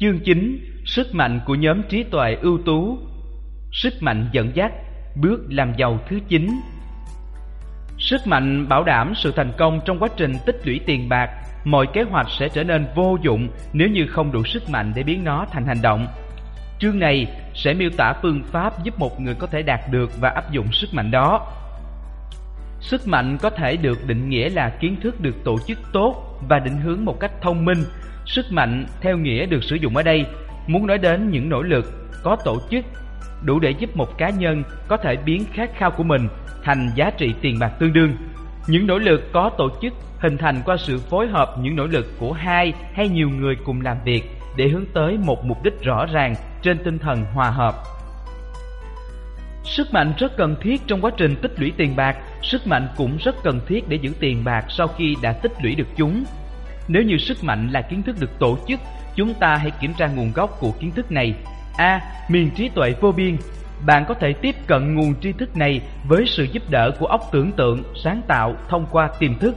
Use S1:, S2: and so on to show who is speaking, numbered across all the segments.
S1: Chương 9 Sức mạnh của nhóm trí tuệ ưu tú. Sức mạnh dẫn dắt, Bước làm giàu thứ 9 Sức mạnh bảo đảm sự thành công trong quá trình tích lũy tiền bạc, Mọi kế hoạch sẽ trở nên vô dụng nếu như không đủ sức mạnh để biến nó thành hành động. Chương này sẽ miêu tả phương pháp giúp một người có thể đạt được và áp dụng sức mạnh đó. Sức mạnh có thể được định nghĩa là kiến thức được tổ chức tốt và định hướng một cách thông minh Sức mạnh theo nghĩa được sử dụng ở đây muốn nói đến những nỗ lực có tổ chức đủ để giúp một cá nhân có thể biến khát khao của mình thành giá trị tiền bạc tương đương. Những nỗ lực có tổ chức hình thành qua sự phối hợp những nỗ lực của hai hay nhiều người cùng làm việc để hướng tới một mục đích rõ ràng trên tinh thần hòa hợp. Sức mạnh rất cần thiết trong quá trình tích lũy tiền bạc, sức mạnh cũng rất cần thiết để giữ tiền bạc sau khi đã tích lũy được chúng. Nếu như sức mạnh là kiến thức được tổ chức, chúng ta hãy kiểm tra nguồn gốc của kiến thức này. A. Miền trí tuệ vô biên Bạn có thể tiếp cận nguồn tri thức này với sự giúp đỡ của óc tưởng tượng, sáng tạo thông qua tiềm thức.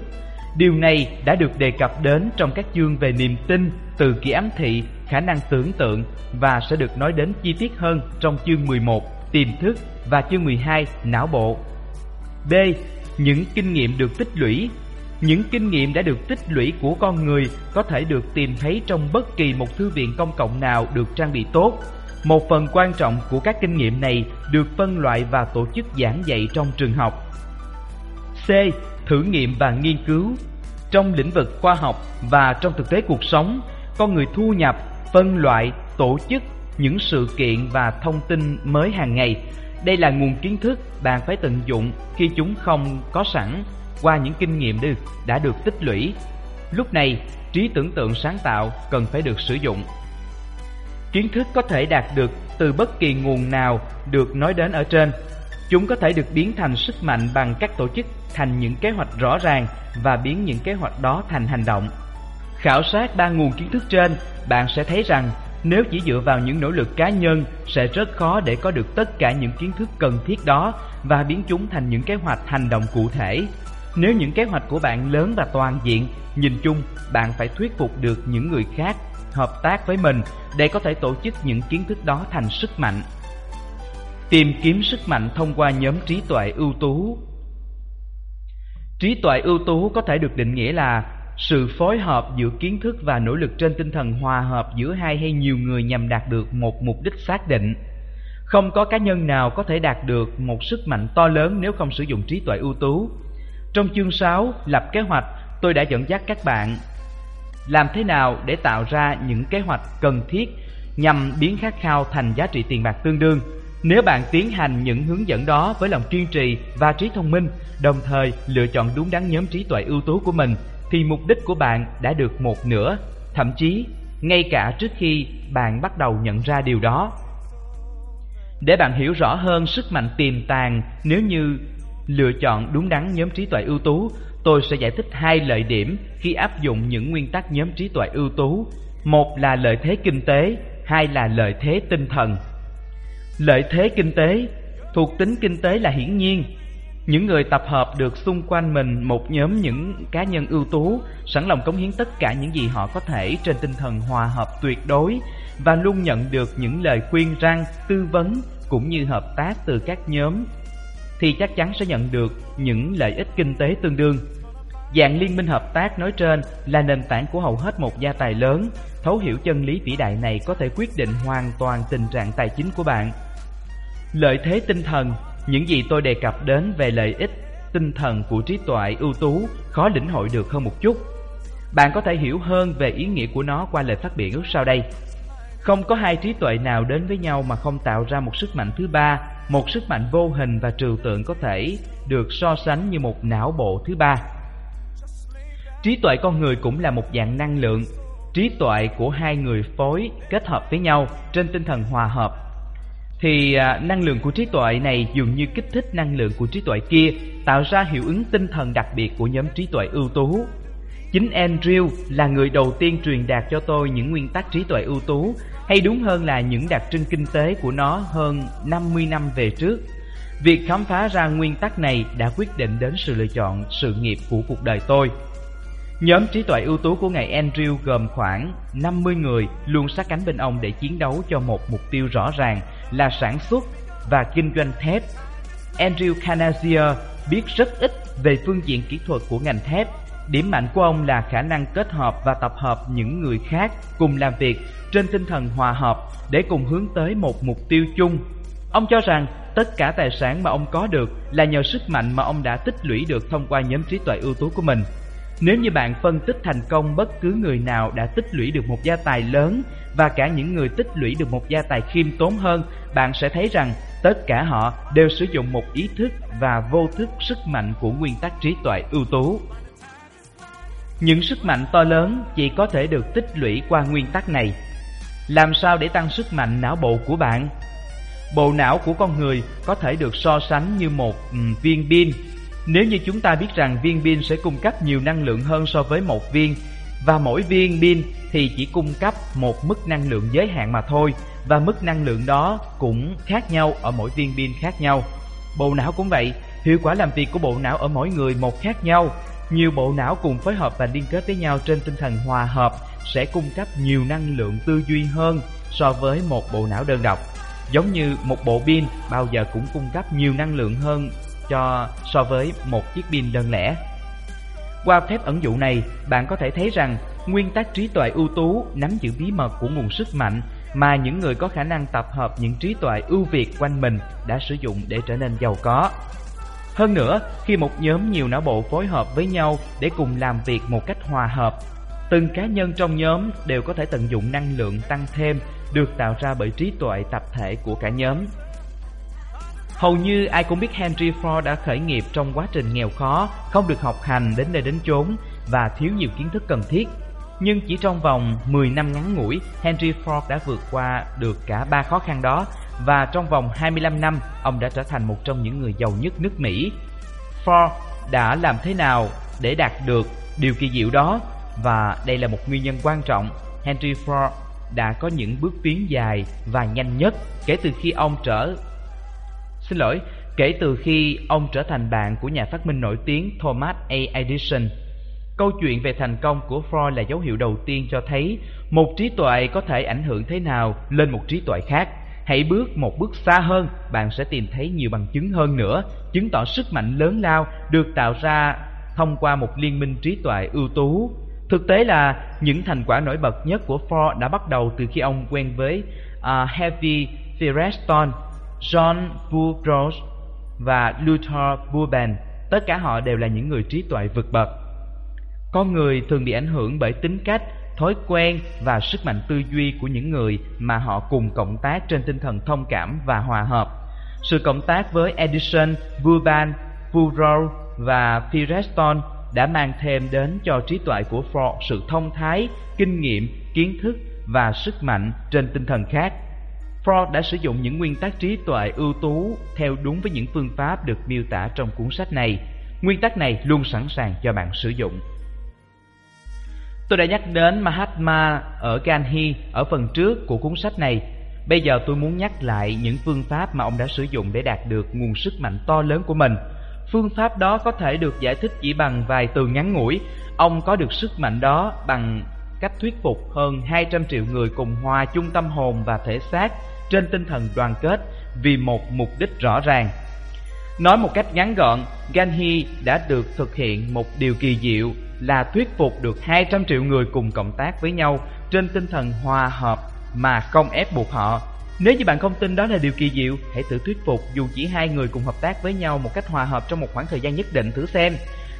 S1: Điều này đã được đề cập đến trong các chương về niềm tin, từ kỳ ám thị, khả năng tưởng tượng và sẽ được nói đến chi tiết hơn trong chương 11, tiềm thức và chương 12, não bộ. B. Những kinh nghiệm được tích lũy những kinh nghiệm đã được tích lũy của con người có thể được tìm thấy trong bất kỳ một thư viện công cộng nào được trang bị tốt. Một phần quan trọng của các kinh nghiệm này được phân loại và tổ chức giảng dạy trong trường học. C. Thử nghiệm và nghiên cứu Trong lĩnh vực khoa học và trong thực tế cuộc sống, con người thu nhập, phân loại, tổ chức những sự kiện và thông tin mới hàng ngày. Đây là nguồn kiến thức bạn phải tận dụng khi chúng không có sẵn qua những kinh nghiệm được đã được tích lũy. Lúc này, trí tưởng tượng sáng tạo cần phải được sử dụng. Kiến thức có thể đạt được từ bất kỳ nguồn nào được nói đến ở trên. Chúng có thể được biến thành sức mạnh bằng các tổ chức thành những kế hoạch rõ ràng và biến những kế hoạch đó thành hành động. Khảo sát ba nguồn kiến thức trên, bạn sẽ thấy rằng nếu chỉ dựa vào những nỗ lực cá nhân sẽ rất khó để có được tất cả những kiến thức cần thiết đó và biến chúng thành những kế hoạch hành động cụ thể. Nếu những kế hoạch của bạn lớn và toàn diện, nhìn chung bạn phải thuyết phục được những người khác hợp tác với mình để có thể tổ chức những kiến thức đó thành sức mạnh. Tìm kiếm sức mạnh thông qua nhóm trí tuệ ưu tú. Trí tuệ ưu tú có thể được định nghĩa là sự phối hợp giữa kiến thức và nỗ lực trên tinh thần hòa hợp giữa hai hay nhiều người nhằm đạt được một mục đích xác định. Không có cá nhân nào có thể đạt được một sức mạnh to lớn nếu không sử dụng trí tuệ ưu tú. Trong chương 6, lập kế hoạch, tôi đã dẫn dắt các bạn làm thế nào để tạo ra những kế hoạch cần thiết nhằm biến khát khao thành giá trị tiền bạc tương đương. Nếu bạn tiến hành những hướng dẫn đó với lòng kiên trì và trí thông minh, đồng thời lựa chọn đúng đắn nhóm trí tuệ ưu tú của mình, thì mục đích của bạn đã được một nửa, thậm chí ngay cả trước khi bạn bắt đầu nhận ra điều đó. Để bạn hiểu rõ hơn sức mạnh tiềm tàng nếu như lựa chọn đúng đắn nhóm trí tuệ ưu tú, tôi sẽ giải thích hai lợi điểm khi áp dụng những nguyên tắc nhóm trí tuệ ưu tú. Một là lợi thế kinh tế, hai là lợi thế tinh thần. Lợi thế kinh tế thuộc tính kinh tế là hiển nhiên. Những người tập hợp được xung quanh mình một nhóm những cá nhân ưu tú, sẵn lòng cống hiến tất cả những gì họ có thể trên tinh thần hòa hợp tuyệt đối và luôn nhận được những lời khuyên răng, tư vấn cũng như hợp tác từ các nhóm thì chắc chắn sẽ nhận được những lợi ích kinh tế tương đương. Dạng liên minh hợp tác nói trên là nền tảng của hầu hết một gia tài lớn. Thấu hiểu chân lý vĩ đại này có thể quyết định hoàn toàn tình trạng tài chính của bạn. Lợi thế tinh thần, những gì tôi đề cập đến về lợi ích tinh thần của trí tuệ ưu tú khó lĩnh hội được hơn một chút. Bạn có thể hiểu hơn về ý nghĩa của nó qua lời phát biểu sau đây. Không có hai trí tuệ nào đến với nhau mà không tạo ra một sức mạnh thứ ba, một sức mạnh vô hình và trừu tượng có thể được so sánh như một não bộ thứ ba. Trí tuệ con người cũng là một dạng năng lượng, trí tuệ của hai người phối kết hợp với nhau trên tinh thần hòa hợp. Thì à, năng lượng của trí tuệ này dường như kích thích năng lượng của trí tuệ kia, tạo ra hiệu ứng tinh thần đặc biệt của nhóm trí tuệ ưu tú. Chính Andrew là người đầu tiên truyền đạt cho tôi những nguyên tắc trí tuệ ưu tú, hay đúng hơn là những đặc trưng kinh tế của nó hơn 50 năm về trước. Việc khám phá ra nguyên tắc này đã quyết định đến sự lựa chọn sự nghiệp của cuộc đời tôi. Nhóm trí tuệ ưu tú của ngài Andrew gồm khoảng 50 người luôn sát cánh bên ông để chiến đấu cho một mục tiêu rõ ràng là sản xuất và kinh doanh thép. Andrew Canazier biết rất ít về phương diện kỹ thuật của ngành thép. Điểm mạnh của ông là khả năng kết hợp và tập hợp những người khác cùng làm việc trên tinh thần hòa hợp để cùng hướng tới một mục tiêu chung. Ông cho rằng tất cả tài sản mà ông có được là nhờ sức mạnh mà ông đã tích lũy được thông qua nhóm trí tuệ ưu tú của mình. Nếu như bạn phân tích thành công bất cứ người nào đã tích lũy được một gia tài lớn và cả những người tích lũy được một gia tài khiêm tốn hơn, bạn sẽ thấy rằng tất cả họ đều sử dụng một ý thức và vô thức sức mạnh của nguyên tắc trí tuệ ưu tú. Những sức mạnh to lớn chỉ có thể được tích lũy qua nguyên tắc này. Làm sao để tăng sức mạnh não bộ của bạn? Bộ não của con người có thể được so sánh như một um, viên pin nếu như chúng ta biết rằng viên pin sẽ cung cấp nhiều năng lượng hơn so với một viên và mỗi viên pin thì chỉ cung cấp một mức năng lượng giới hạn mà thôi và mức năng lượng đó cũng khác nhau ở mỗi viên pin khác nhau. Bộ não cũng vậy, hiệu quả làm việc của bộ não ở mỗi người một khác nhau. Nhiều bộ não cùng phối hợp và liên kết với nhau trên tinh thần hòa hợp sẽ cung cấp nhiều năng lượng tư duy hơn so với một bộ não đơn độc. Giống như một bộ pin bao giờ cũng cung cấp nhiều năng lượng hơn cho so với một chiếc pin đơn lẻ. Qua phép ẩn dụ này, bạn có thể thấy rằng nguyên tắc trí tuệ ưu tú nắm giữ bí mật của nguồn sức mạnh mà những người có khả năng tập hợp những trí tuệ ưu việt quanh mình đã sử dụng để trở nên giàu có. Hơn nữa, khi một nhóm nhiều não bộ phối hợp với nhau để cùng làm việc một cách hòa hợp, từng cá nhân trong nhóm đều có thể tận dụng năng lượng tăng thêm được tạo ra bởi trí tuệ tập thể của cả nhóm. Hầu như ai cũng biết Henry Ford đã khởi nghiệp trong quá trình nghèo khó, không được học hành đến nơi đến chốn và thiếu nhiều kiến thức cần thiết. Nhưng chỉ trong vòng 10 năm ngắn ngủi, Henry Ford đã vượt qua được cả ba khó khăn đó và trong vòng 25 năm, ông đã trở thành một trong những người giàu nhất nước Mỹ. Ford đã làm thế nào để đạt được điều kỳ diệu đó và đây là một nguyên nhân quan trọng. Henry Ford đã có những bước tiến dài và nhanh nhất kể từ khi ông trở Xin lỗi, kể từ khi ông trở thành bạn của nhà phát minh nổi tiếng Thomas A. Edison. Câu chuyện về thành công của Ford là dấu hiệu đầu tiên cho thấy một trí tuệ có thể ảnh hưởng thế nào lên một trí tuệ khác. Hãy bước một bước xa hơn, bạn sẽ tìm thấy nhiều bằng chứng hơn nữa, chứng tỏ sức mạnh lớn lao được tạo ra thông qua một liên minh trí tuệ ưu tú. Thực tế là những thành quả nổi bật nhất của Ford đã bắt đầu từ khi ông quen với à, uh, Heavy Firestone John Burroughs và Luther Burbank, tất cả họ đều là những người trí tuệ vượt bậc. Con người thường bị ảnh hưởng bởi tính cách, thói quen và sức mạnh tư duy của những người mà họ cùng cộng tác trên tinh thần thông cảm và hòa hợp. Sự cộng tác với Edison, Burbank, Burroughs và Firestone đã mang thêm đến cho trí tuệ của Ford sự thông thái, kinh nghiệm, kiến thức và sức mạnh trên tinh thần khác. Ford đã sử dụng những nguyên tắc trí tuệ ưu tú theo đúng với những phương pháp được miêu tả trong cuốn sách này. Nguyên tắc này luôn sẵn sàng cho bạn sử dụng. Tôi đã nhắc đến Mahatma ở Ganhi ở phần trước của cuốn sách này. Bây giờ tôi muốn nhắc lại những phương pháp mà ông đã sử dụng để đạt được nguồn sức mạnh to lớn của mình. Phương pháp đó có thể được giải thích chỉ bằng vài từ ngắn ngủi. Ông có được sức mạnh đó bằng cách thuyết phục hơn 200 triệu người cùng hòa chung tâm hồn và thể xác trên tinh thần đoàn kết vì một mục đích rõ ràng. Nói một cách ngắn gọn, Ganhi đã được thực hiện một điều kỳ diệu là thuyết phục được 200 triệu người cùng cộng tác với nhau trên tinh thần hòa hợp mà không ép buộc họ. Nếu như bạn không tin đó là điều kỳ diệu, hãy thử thuyết phục dù chỉ hai người cùng hợp tác với nhau một cách hòa hợp trong một khoảng thời gian nhất định thử xem.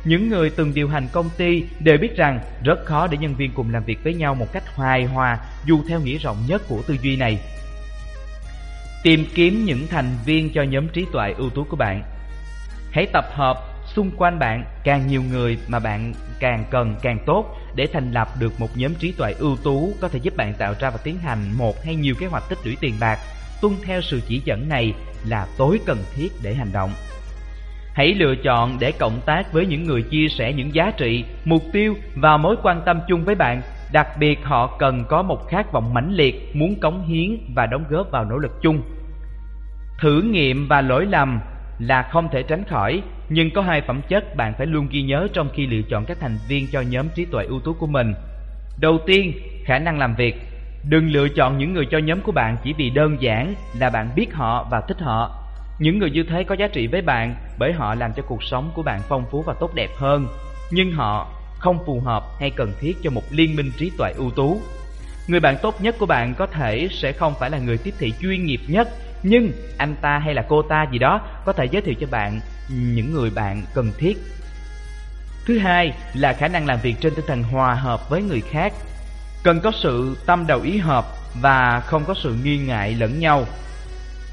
S1: Những người từng điều hành công ty đều biết rằng rất khó để nhân viên cùng làm việc với nhau một cách hài hòa dù theo nghĩa rộng nhất của tư duy này. Tìm kiếm những thành viên cho nhóm trí tuệ ưu tú của bạn. Hãy tập hợp xung quanh bạn càng nhiều người mà bạn càng cần càng tốt để thành lập được một nhóm trí tuệ ưu tú có thể giúp bạn tạo ra và tiến hành một hay nhiều kế hoạch tích lũy tiền bạc. Tuân theo sự chỉ dẫn này là tối cần thiết để hành động. Hãy lựa chọn để cộng tác với những người chia sẻ những giá trị, mục tiêu và mối quan tâm chung với bạn. Đặc biệt họ cần có một khát vọng mãnh liệt, muốn cống hiến và đóng góp vào nỗ lực chung. Thử nghiệm và lỗi lầm là không thể tránh khỏi, nhưng có hai phẩm chất bạn phải luôn ghi nhớ trong khi lựa chọn các thành viên cho nhóm trí tuệ ưu tú của mình. Đầu tiên, khả năng làm việc. Đừng lựa chọn những người cho nhóm của bạn chỉ vì đơn giản là bạn biết họ và thích họ. Những người như thế có giá trị với bạn bởi họ làm cho cuộc sống của bạn phong phú và tốt đẹp hơn, nhưng họ không phù hợp hay cần thiết cho một liên minh trí tuệ ưu tú. Người bạn tốt nhất của bạn có thể sẽ không phải là người tiếp thị chuyên nghiệp nhất, nhưng anh ta hay là cô ta gì đó có thể giới thiệu cho bạn những người bạn cần thiết. Thứ hai là khả năng làm việc trên tinh thần hòa hợp với người khác. Cần có sự tâm đầu ý hợp và không có sự nghi ngại lẫn nhau.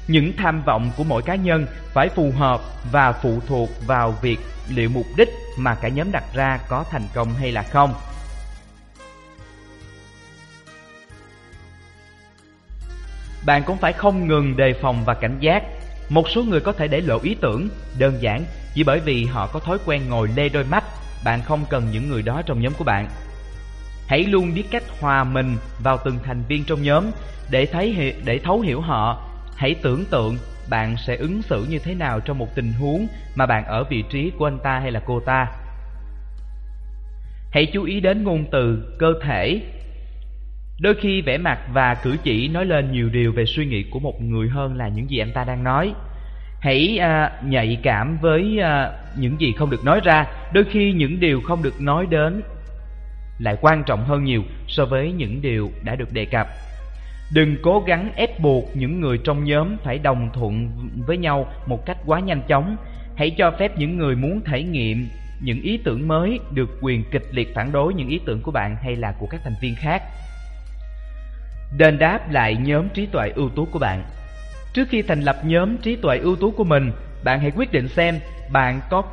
S1: Những tham vọng của mỗi cá nhân phải phù hợp và phụ thuộc vào việc liệu mục đích mà cả nhóm đặt ra có thành công hay là không. Bạn cũng phải không ngừng đề phòng và cảnh giác. Một số người có thể để lộ ý tưởng, đơn giản chỉ bởi vì họ có thói quen ngồi lê đôi mắt. Bạn không cần những người đó trong nhóm của bạn. Hãy luôn biết cách hòa mình vào từng thành viên trong nhóm để thấy để thấu hiểu họ. Hãy tưởng tượng bạn sẽ ứng xử như thế nào trong một tình huống mà bạn ở vị trí của anh ta hay là cô ta. Hãy chú ý đến ngôn từ, cơ thể. Đôi khi vẻ mặt và cử chỉ nói lên nhiều điều về suy nghĩ của một người hơn là những gì anh ta đang nói. Hãy à, nhạy cảm với à, những gì không được nói ra, đôi khi những điều không được nói đến lại quan trọng hơn nhiều so với những điều đã được đề cập. Đừng cố gắng ép buộc những người trong nhóm phải đồng thuận với nhau một cách quá nhanh chóng. Hãy cho phép những người muốn thể nghiệm những ý tưởng mới được quyền kịch liệt phản đối những ý tưởng của bạn hay là của các thành viên khác. Đền đáp lại nhóm trí tuệ ưu tú của bạn. Trước khi thành lập nhóm trí tuệ ưu tú của mình, bạn hãy quyết định xem bạn có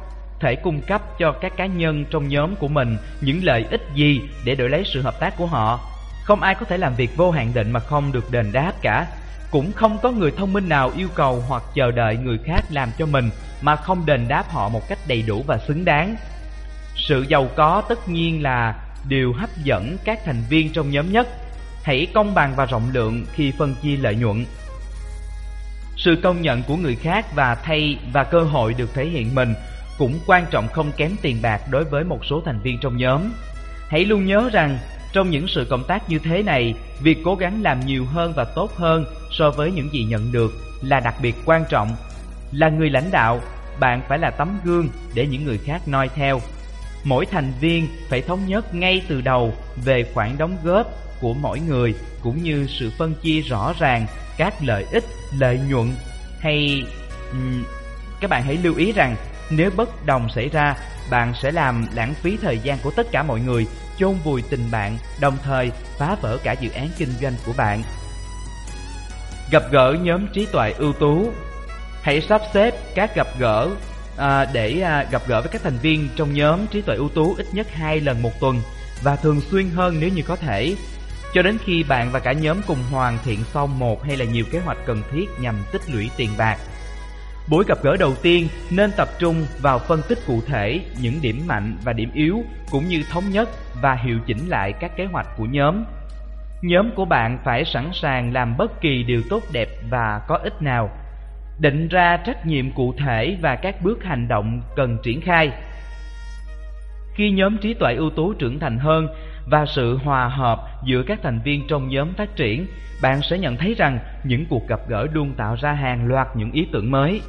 S1: thể cung cấp cho các cá nhân trong nhóm của mình những lợi ích gì để đổi lấy sự hợp tác của họ không ai có thể làm việc vô hạn định mà không được đền đáp cả. Cũng không có người thông minh nào yêu cầu hoặc chờ đợi người khác làm cho mình mà không đền đáp họ một cách đầy đủ và xứng đáng. Sự giàu có tất nhiên là điều hấp dẫn các thành viên trong nhóm nhất. Hãy công bằng và rộng lượng khi phân chia lợi nhuận. Sự công nhận của người khác và thay và cơ hội được thể hiện mình cũng quan trọng không kém tiền bạc đối với một số thành viên trong nhóm. Hãy luôn nhớ rằng trong những sự cộng tác như thế này, việc cố gắng làm nhiều hơn và tốt hơn so với những gì nhận được là đặc biệt quan trọng. Là người lãnh đạo, bạn phải là tấm gương để những người khác noi theo. Mỗi thành viên phải thống nhất ngay từ đầu về khoản đóng góp của mỗi người cũng như sự phân chia rõ ràng các lợi ích, lợi nhuận. Hay um, các bạn hãy lưu ý rằng nếu bất đồng xảy ra, bạn sẽ làm lãng phí thời gian của tất cả mọi người chôn vùi tình bạn, đồng thời phá vỡ cả dự án kinh doanh của bạn. Gặp gỡ nhóm trí tuệ ưu tú. Hãy sắp xếp các gặp gỡ à, để à, gặp gỡ với các thành viên trong nhóm trí tuệ ưu tú ít nhất hai lần một tuần và thường xuyên hơn nếu như có thể cho đến khi bạn và cả nhóm cùng hoàn thiện xong một hay là nhiều kế hoạch cần thiết nhằm tích lũy tiền bạc. Buổi gặp gỡ đầu tiên nên tập trung vào phân tích cụ thể những điểm mạnh và điểm yếu cũng như thống nhất và hiệu chỉnh lại các kế hoạch của nhóm. Nhóm của bạn phải sẵn sàng làm bất kỳ điều tốt đẹp và có ích nào. Định ra trách nhiệm cụ thể và các bước hành động cần triển khai. Khi nhóm trí tuệ ưu tú trưởng thành hơn và sự hòa hợp giữa các thành viên trong nhóm phát triển, bạn sẽ nhận thấy rằng những cuộc gặp gỡ luôn tạo ra hàng loạt những ý tưởng mới.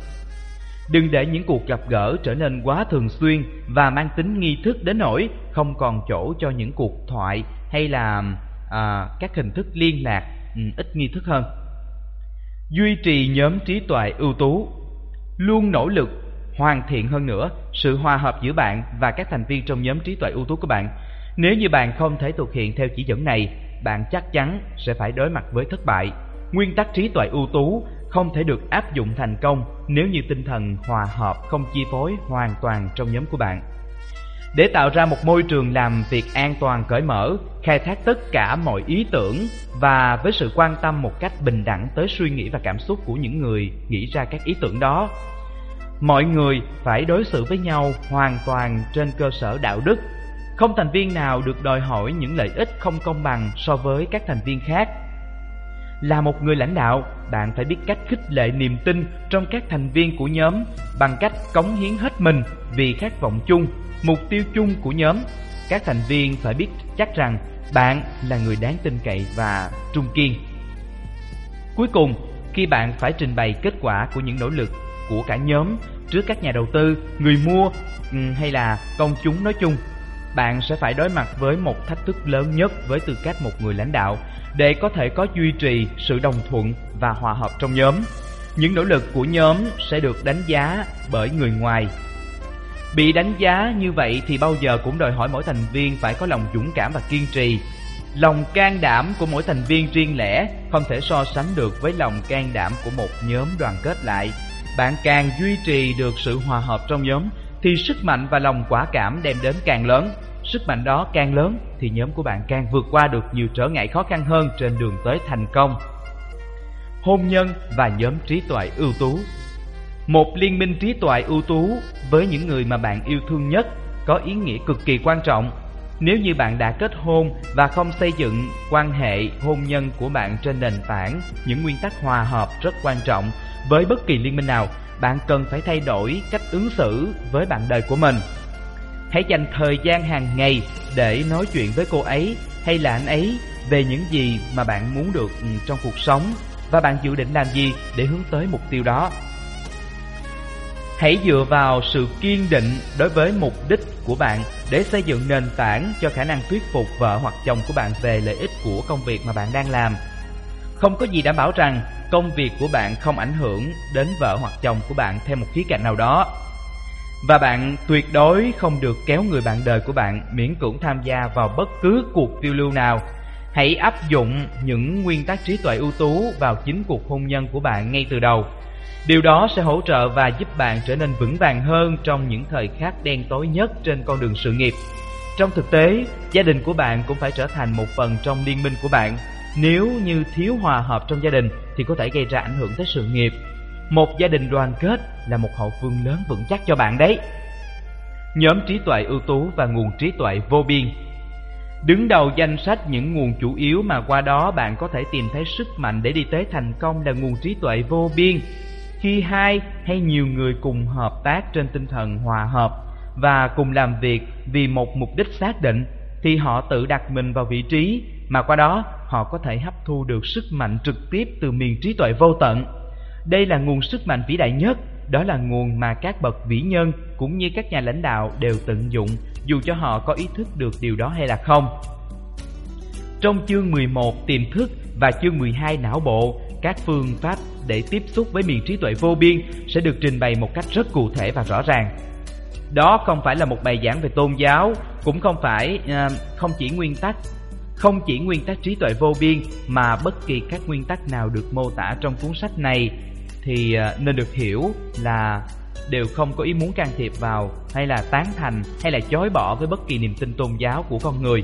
S1: Đừng để những cuộc gặp gỡ trở nên quá thường xuyên và mang tính nghi thức đến nỗi không còn chỗ cho những cuộc thoại hay là à, các hình thức liên lạc ừ, ít nghi thức hơn. Duy trì nhóm trí tuệ ưu tú Luôn nỗ lực hoàn thiện hơn nữa sự hòa hợp giữa bạn và các thành viên trong nhóm trí tuệ ưu tú của bạn. Nếu như bạn không thể thực hiện theo chỉ dẫn này, bạn chắc chắn sẽ phải đối mặt với thất bại. Nguyên tắc trí tuệ ưu tú không thể được áp dụng thành công nếu như tinh thần hòa hợp không chi phối hoàn toàn trong nhóm của bạn. Để tạo ra một môi trường làm việc an toàn cởi mở, khai thác tất cả mọi ý tưởng và với sự quan tâm một cách bình đẳng tới suy nghĩ và cảm xúc của những người nghĩ ra các ý tưởng đó. Mọi người phải đối xử với nhau hoàn toàn trên cơ sở đạo đức. Không thành viên nào được đòi hỏi những lợi ích không công bằng so với các thành viên khác Là một người lãnh đạo, bạn phải biết cách khích lệ niềm tin trong các thành viên của nhóm bằng cách cống hiến hết mình vì khát vọng chung, mục tiêu chung của nhóm. Các thành viên phải biết chắc rằng bạn là người đáng tin cậy và trung kiên. Cuối cùng, khi bạn phải trình bày kết quả của những nỗ lực của cả nhóm trước các nhà đầu tư, người mua ừ, hay là công chúng nói chung, bạn sẽ phải đối mặt với một thách thức lớn nhất với tư cách một người lãnh đạo để có thể có duy trì sự đồng thuận và hòa hợp trong nhóm. Những nỗ lực của nhóm sẽ được đánh giá bởi người ngoài. Bị đánh giá như vậy thì bao giờ cũng đòi hỏi mỗi thành viên phải có lòng dũng cảm và kiên trì. Lòng can đảm của mỗi thành viên riêng lẻ không thể so sánh được với lòng can đảm của một nhóm đoàn kết lại. Bạn càng duy trì được sự hòa hợp trong nhóm thì sức mạnh và lòng quả cảm đem đến càng lớn. Sức mạnh đó càng lớn thì nhóm của bạn càng vượt qua được nhiều trở ngại khó khăn hơn trên đường tới thành công. Hôn nhân và nhóm trí tuệ ưu tú Một liên minh trí tuệ ưu tú với những người mà bạn yêu thương nhất có ý nghĩa cực kỳ quan trọng. Nếu như bạn đã kết hôn và không xây dựng quan hệ hôn nhân của bạn trên nền tảng những nguyên tắc hòa hợp rất quan trọng với bất kỳ liên minh nào, bạn cần phải thay đổi cách ứng xử với bạn đời của mình. Hãy dành thời gian hàng ngày để nói chuyện với cô ấy hay là anh ấy về những gì mà bạn muốn được ừ, trong cuộc sống và bạn dự định làm gì để hướng tới mục tiêu đó. Hãy dựa vào sự kiên định đối với mục đích của bạn để xây dựng nền tảng cho khả năng thuyết phục vợ hoặc chồng của bạn về lợi ích của công việc mà bạn đang làm. Không có gì đảm bảo rằng công việc của bạn không ảnh hưởng đến vợ hoặc chồng của bạn theo một khía cạnh nào đó. Và bạn tuyệt đối không được kéo người bạn đời của bạn miễn cưỡng tham gia vào bất cứ cuộc phiêu lưu nào. Hãy áp dụng những nguyên tắc trí tuệ ưu tú vào chính cuộc hôn nhân của bạn ngay từ đầu. Điều đó sẽ hỗ trợ và giúp bạn trở nên vững vàng hơn trong những thời khắc đen tối nhất trên con đường sự nghiệp. Trong thực tế, gia đình của bạn cũng phải trở thành một phần trong liên minh của bạn. Nếu như thiếu hòa hợp trong gia đình thì có thể gây ra ảnh hưởng tới sự nghiệp một gia đình đoàn kết là một hậu phương lớn vững chắc cho bạn đấy. Nhóm trí tuệ ưu tú và nguồn trí tuệ vô biên Đứng đầu danh sách những nguồn chủ yếu mà qua đó bạn có thể tìm thấy sức mạnh để đi tới thành công là nguồn trí tuệ vô biên. Khi hai hay nhiều người cùng hợp tác trên tinh thần hòa hợp và cùng làm việc vì một mục đích xác định, thì họ tự đặt mình vào vị trí mà qua đó họ có thể hấp thu được sức mạnh trực tiếp từ miền trí tuệ vô tận. Đây là nguồn sức mạnh vĩ đại nhất, đó là nguồn mà các bậc vĩ nhân cũng như các nhà lãnh đạo đều tận dụng dù cho họ có ý thức được điều đó hay là không. Trong chương 11 tiềm thức và chương 12 não bộ, các phương pháp để tiếp xúc với miền trí tuệ vô biên sẽ được trình bày một cách rất cụ thể và rõ ràng. Đó không phải là một bài giảng về tôn giáo, cũng không phải uh, không chỉ nguyên tắc không chỉ nguyên tắc trí tuệ vô biên, mà bất kỳ các nguyên tắc nào được mô tả trong cuốn sách này thì à, nên được hiểu là đều không có ý muốn can thiệp vào hay là tán thành hay là chối bỏ với bất kỳ niềm tin tôn giáo của con người.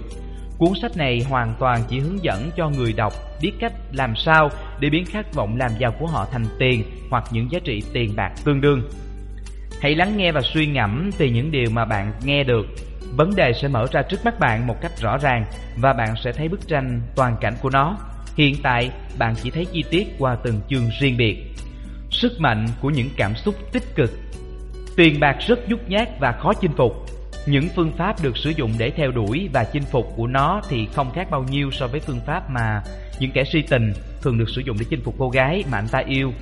S1: Cuốn sách này hoàn toàn chỉ hướng dẫn cho người đọc biết cách làm sao để biến khát vọng làm giàu của họ thành tiền hoặc những giá trị tiền bạc tương đương. Hãy lắng nghe và suy ngẫm từ những điều mà bạn nghe được. Vấn đề sẽ mở ra trước mắt bạn một cách rõ ràng và bạn sẽ thấy bức tranh toàn cảnh của nó. Hiện tại, bạn chỉ thấy chi tiết qua từng chương riêng biệt sức mạnh của những cảm xúc tích cực. Tiền bạc rất nhút nhát và khó chinh phục. Những phương pháp được sử dụng để theo đuổi và chinh phục của nó thì không khác bao nhiêu so với phương pháp mà những kẻ si tình thường được sử dụng để chinh phục cô gái mà anh ta yêu.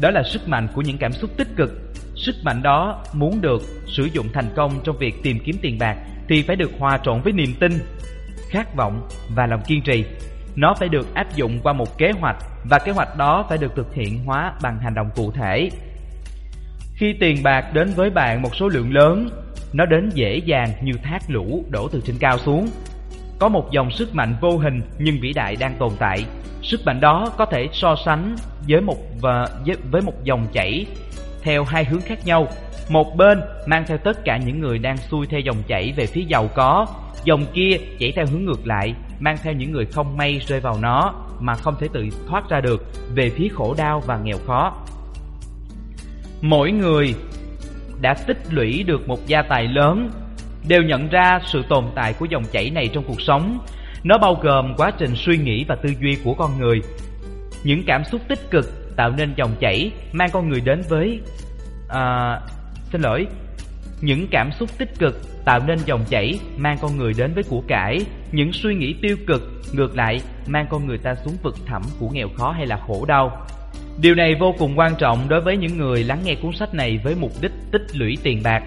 S1: Đó là sức mạnh của những cảm xúc tích cực. Sức mạnh đó muốn được sử dụng thành công trong việc tìm kiếm tiền bạc thì phải được hòa trộn với niềm tin, khát vọng và lòng kiên trì. Nó phải được áp dụng qua một kế hoạch và kế hoạch đó phải được thực hiện hóa bằng hành động cụ thể. Khi tiền bạc đến với bạn một số lượng lớn, nó đến dễ dàng như thác lũ đổ từ trên cao xuống. Có một dòng sức mạnh vô hình nhưng vĩ đại đang tồn tại. Sức mạnh đó có thể so sánh với một và với một dòng chảy theo hai hướng khác nhau. Một bên mang theo tất cả những người đang xuôi theo dòng chảy về phía giàu có, dòng kia chảy theo hướng ngược lại mang theo những người không may rơi vào nó mà không thể tự thoát ra được về phía khổ đau và nghèo khó. Mỗi người đã tích lũy được một gia tài lớn đều nhận ra sự tồn tại của dòng chảy này trong cuộc sống. Nó bao gồm quá trình suy nghĩ và tư duy của con người. Những cảm xúc tích cực tạo nên dòng chảy mang con người đến với à, xin lỗi, những cảm xúc tích cực tạo nên dòng chảy mang con người đến với của cải, những suy nghĩ tiêu cực ngược lại mang con người ta xuống vực thẳm của nghèo khó hay là khổ đau. Điều này vô cùng quan trọng đối với những người lắng nghe cuốn sách này với mục đích tích lũy tiền bạc.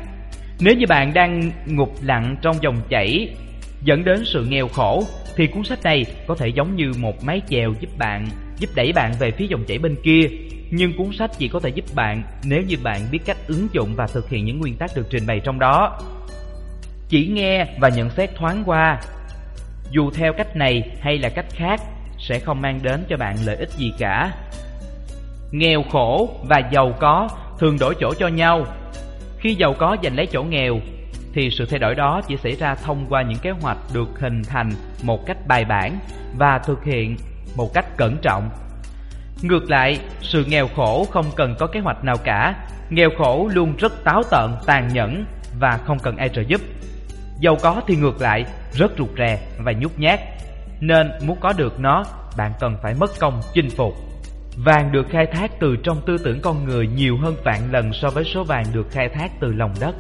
S1: Nếu như bạn đang ngục lặng trong dòng chảy dẫn đến sự nghèo khổ thì cuốn sách này có thể giống như một mái chèo giúp bạn giúp đẩy bạn về phía dòng chảy bên kia. Nhưng cuốn sách chỉ có thể giúp bạn nếu như bạn biết cách ứng dụng và thực hiện những nguyên tắc được trình bày trong đó. Chỉ nghe và nhận xét thoáng qua, dù theo cách này hay là cách khác sẽ không mang đến cho bạn lợi ích gì cả. Nghèo khổ và giàu có thường đổi chỗ cho nhau. Khi giàu có giành lấy chỗ nghèo thì sự thay đổi đó chỉ xảy ra thông qua những kế hoạch được hình thành một cách bài bản và thực hiện một cách cẩn trọng. Ngược lại, sự nghèo khổ không cần có kế hoạch nào cả. Nghèo khổ luôn rất táo tợn, tàn nhẫn và không cần ai trợ giúp. Giàu có thì ngược lại, rất rụt rè và nhút nhát. Nên muốn có được nó, bạn cần phải mất công chinh phục. Vàng được khai thác từ trong tư tưởng con người nhiều hơn vạn lần so với số vàng được khai thác từ lòng đất.